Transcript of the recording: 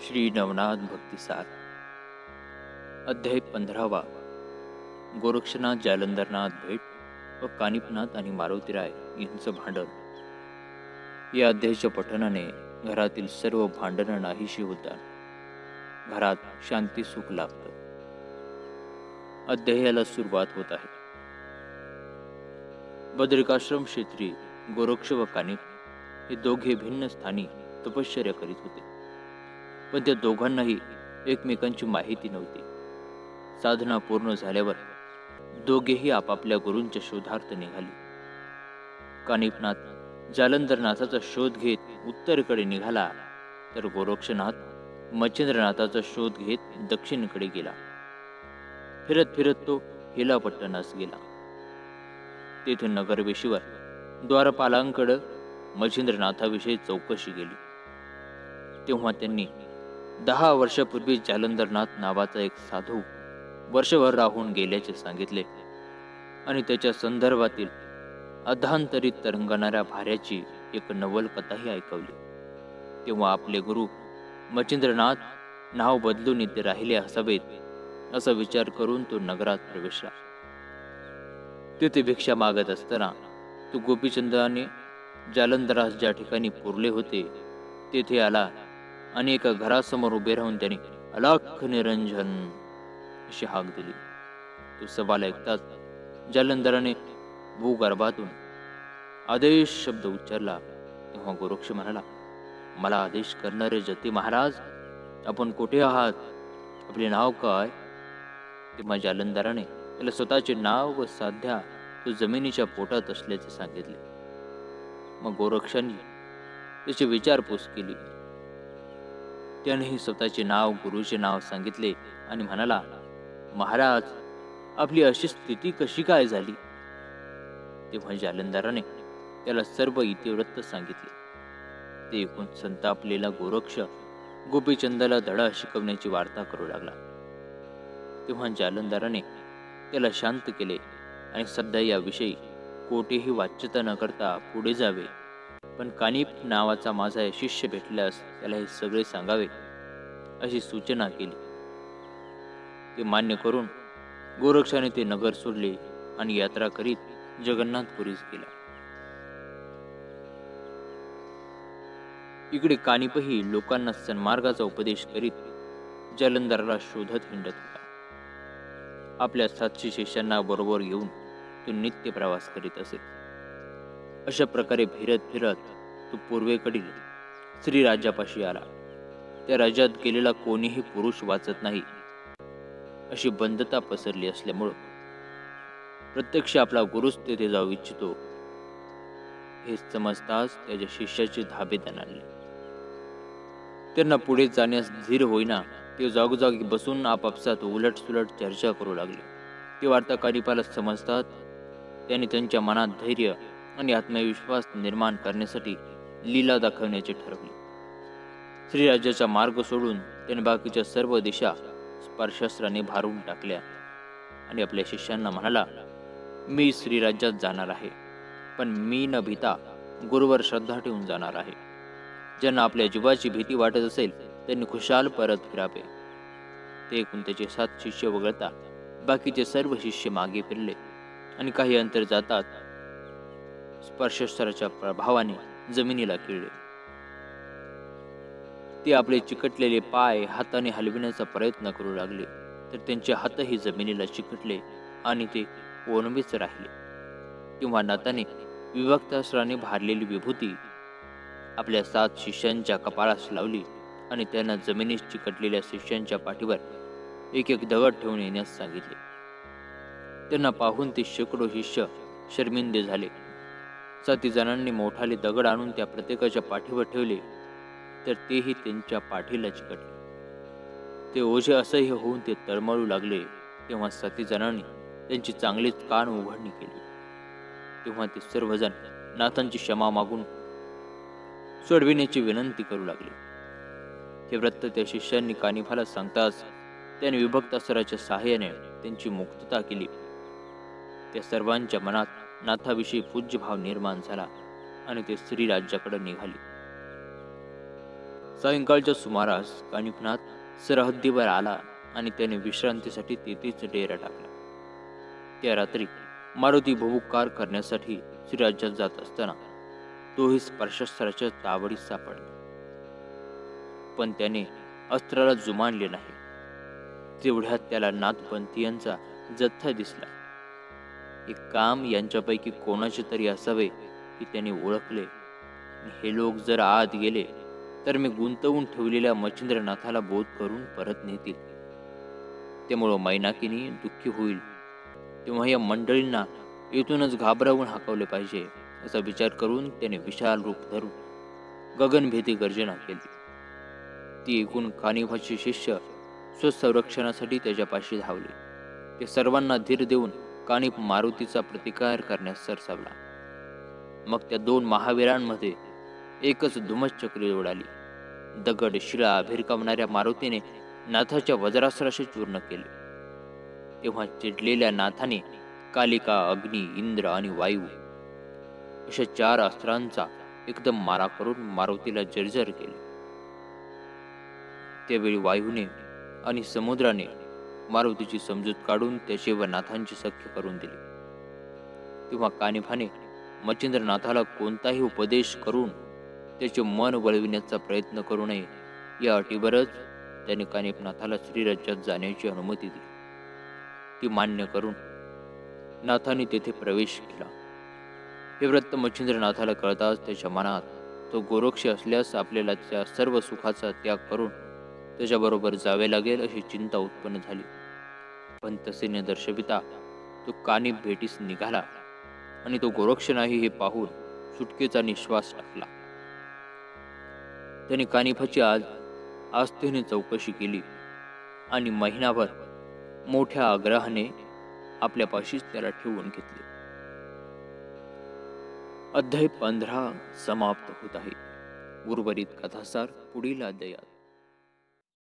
श्री नवनाथ भक्तिसार अध्याय पंधरावा. गोरक्षनाथ जालंधरनाथ भेट व कानिपनाथ आणि मारुतीराय यांचं भांडण. या अध्यायाच्या पठनाने घरातील सर्व भांडणं नाहीशी होतात. घरात शांती सुख लाभतं. अध्यायाला सुरुवात होत आहे. बद्रिकाश्रम क्षेत्री गोरक्ष व कानिप हे दोघे भिन्न स्थानी तपश्चर्या करीत होते. पण त्या दोघांनाही एकमेकांची माहिती नव्हती. साधना पूर्ण झाल्यावर दोघेही आपापल्या गुरूंच्या शोधार्थ निघाले. कानिपनाथ जालंधरनाथाचा शोध घेत उत्तरेकडे निघाला तर गोरक्षनाथ मच्छिंद्रनाथाचा शोध घेत दक्षिणकडे गेला. फिरत फिरत तो हिलापट्टणास गेला. तेथे नगरवेशीवर द्वारपालांकडं मच्छिंद्रनाथाविषयी चौकशी केली. तेव्हा त्यांनी दहा वर्षापूर्वी जालंधरनाथ नावाचा एक साधू वर्षभर राहून गेल्याचे सांगितले आणि त्याच्या संदर्भातील अधांतरित तरंगणाऱ्या भाऱ्याची एक नवलकथाही ऐकवली. तेव्हा आपले गुरु मच्छिंद्रनाथ नाव बदलून इथे राहिले असावेत असा विचार करून तो नगरात प्रवेशला. तेथे भिक्षा मागत असताना तो गोपीचंद्राने जालंधरास ज्या ठिकाणी पुरले होते तेथे आला आणि एका घरासमोर उभे राहून त्याने अलाख निरंजन अशी हाक दिली. तो सवाल ऐकताच जालंधराने भूगर्भातून आदेश शब्द उच्चारला. तेव्हा गोरक्ष म्हणाला मला आदेश करणारे जती महाराज आपण कुठे आहात? आपले नाव काय? तेव्हा जालंधराने त्याला स्वतःचे नाव व साध्या तो जमिनीच्या पोटात असल्याचे सांगितले. मग गोरक्षांनी त्याची विचारपूस केली. त्यानेही स्वतःचे नाव गुरुचे नाव सांगितले आणि म्हणाला महाराज आपली अशी स्थिती कशी काय झाली? तेव्हा म्हणजे जालंधराने त्याला सर्व इतिवृत्त सांगितले. ते ऐकून संतापलेला गोरक्ष गोपीचंदाला धडा शिकवण्याची वार्ता करू लागला. तेव्हा म्हणजे जालंधराने त्याला शांत केले आणि सध्या याविषयी कोठेही वाच्यता न करता पुढे जावे पण कानिप नावाचा माझा शिष्य भेटल्यास त्याला हे सगळे सांगावे अशी सूचना केली. ते मान्य करून गोरक्षाने ते नगर सोडले आणि यात्रा करीत जगन्नाथपुरीस गेला. इकडे कानिपही लोकांना सन्मार्गाचा उपदेश करीत जलंधरला शोधत हिंडत होता. आपल्या सातशे शिष्यांना बरोबर घेऊन तो नित्य प्रवास करीत असे. अशा प्रकारे फिरत फिरत तो पूर्वेकडील स्त्रीराजापाशी आला. त्या राज्यात गेलेला कोणीही पुरुष वाचत नाही. अशी बंदता पसरली असल्यामुळं प्रत्यक्ष आपला गुरुच तेथे जाऊ इच्छितो. हे समजताच त्याच्या शिष्याचे धाबे आणले त्यांना पुढे जाण्यास धीर होईना ते जागोजागी बसून आपापसात उलट सुलट चर्चा करू लागले. ते वार्ताकारिपाला समजतात त्यांनी त्यांच्या मनात धैर्य आणि आत्मविश्वास निर्माण करण्यासाठी लीला दाखवण्याचे ठरवले. श्रीराज्याचा मार्ग सोडून त्याने बाकीच्या सर्व दिशा स्पर्शस्त्राने भारून टाकल्या. आणि आपल्या शिष्यांना म्हणाला मी श्रीराज्यात जाणार आहे पण मी न भीता गुरुवर श्रद्धा ठेवून जाणार आहे. ज्यांना आपल्या जीवाची भीती वाटत असेल त्यांनी खुशाल परत फिरावे. ते एकूण त्याचे सात शिष्य वगळता बाकीचे सर्व शिष्य मागे फिरले आणि काही अंतर जातात स्पर्शस्तराच्या प्रभावाने जमिनीला किळले. ते आपले चिकटलेले पाय हाताने हलविण्याचा प्रयत्न करू लागले तर त्यांचे हातही जमिनीला चिकटले आणि ते ओणबीच राहिले. किंवा नाताने विभक्तास्त्राने भारलेली विभूती आपल्या सात शिष्यांच्या कपाळास लावली आणि त्यांना जमिनीस चिकटलेल्या शिष्यांच्या पाठीवर एक एक दगड ठेवून येण्यास सांगितले. त्यांना पाहून ते शेकडो शिष्य शर्मिंदे झाले. साती जणांनी मोठाले दगड आणून त्या प्रत्येकाच्या पाठीवर ठेवले तर तेही त्यांच्या पाठीला चिकटले. ते ओझे असह्य होऊन ते तळमळू लागले तेव्हा सती जणांनी त्यांची चांगलीच कान उघडणी केली. तेव्हा ते सर्वजण नाथांची क्षमा मागून सोडविण्याची विनंती करू लागले. हे वृत्त त्या शिष्यांनी कानिफाला सांगताच त्याने विभक्त असराच्या सहाय्याने त्यांची मुक्तता केली. त्या सर्वांच्या मनात नाथाविषयी पूज्यभाव निर्माण झाला आणि ते स्त्रीराज्याकडे निघाले. सायंकाळच्या सुमारास कानिफनाथ सरहद्दीवर आला आणि त्याने विश्रांतीसाठी तेथेच डेरा टाकला. त्या रात्री मारुती भूकार करण्यासाठी श्रीराज्यात जात असताना तोही स्पर्शस्त्राच्या तावडीत सापडला. पण त्याने अस्त्राला जुमानले नाही. तेवढ्यात त्याला नाथपंथीयांचा जथ्था दिसला. हे काम यांच्यापैकी कोणाचे तरी असावे की त्यांनी ओळखले. हे लोक जर आत गेले तर मी गुंतवून ठेवलेल्या मच्छिंद्रनाथाला बोध करून परत नेतील. त्यामुळं मैनाकिनी दुःखी होईल. तेव्हा या मंडळींना येथूनच घाबरवून हाकवले पाहिजे असा विचार करून त्याने विशाल रूप धरून गगनभेदी गर्जना केली. ती एकूण कानिभाचे शिष्य स्वसंरक्षणासाठी त्याच्यापाशी धावले. ते सर्वांना धीर देऊन काणी मारुतीचा प्रतिकार करण्यास सरसावला मग त्या दोन महावीरांमध्ये एकच धुमश्चक्री उडाली दगड शिळा भिरकावणाऱ्या मारुतीने नाथाच्या वज्रास्त्राशी चूर्ण केले. तेव्हा चिडलेल्या नाथाने कालिका अग्नी इंद्र आणि वायू अशा चार अस्त्रांचा एकदम मारा करून मारुतीला जर्जर केले. त्यावेळी वायूने आणि समुद्राने मारुतीची समजूत काढून त्याचे व नाथांची सख्य करून दिली. तेव्हा कानिफाने मच्छिंद्रनाथाला कोणताही उपदेश करून त्याचे मन वळविण्याचा प्रयत्न करू नये या अटीवरच त्याने कानिफनाथाला श्रीराज्यात जाण्याची अनुमती दिली. ती मान्य करून नाथाने तेथे प्रवेश केला. हे व्रत मच्छिंद्रनाथाला कळताच त्याच्या मनात तो गोरक्ष असल्यास आपल्याला त्या सर्व सुखाचा त्याग करून त्याच्याबरोबर जावे लागेल अशी चिंता उत्पन्न झाली. पण तसे दर्शविता तो कानी भेटीस निघाला आणि तो गोरक्ष नाही हे पाहून सुटकेचा निश्वास टाकला. त्याने कानिफाची आज आस्थेने चौकशी केली आणि महिनाभर मोठ्या आग्रहाने आपल्यापाशीच त्याला ठेवून घेतले. अध्याय पंधरा समाप्त होत आहे. उर्वरित कथासार पुढील अध्यायात.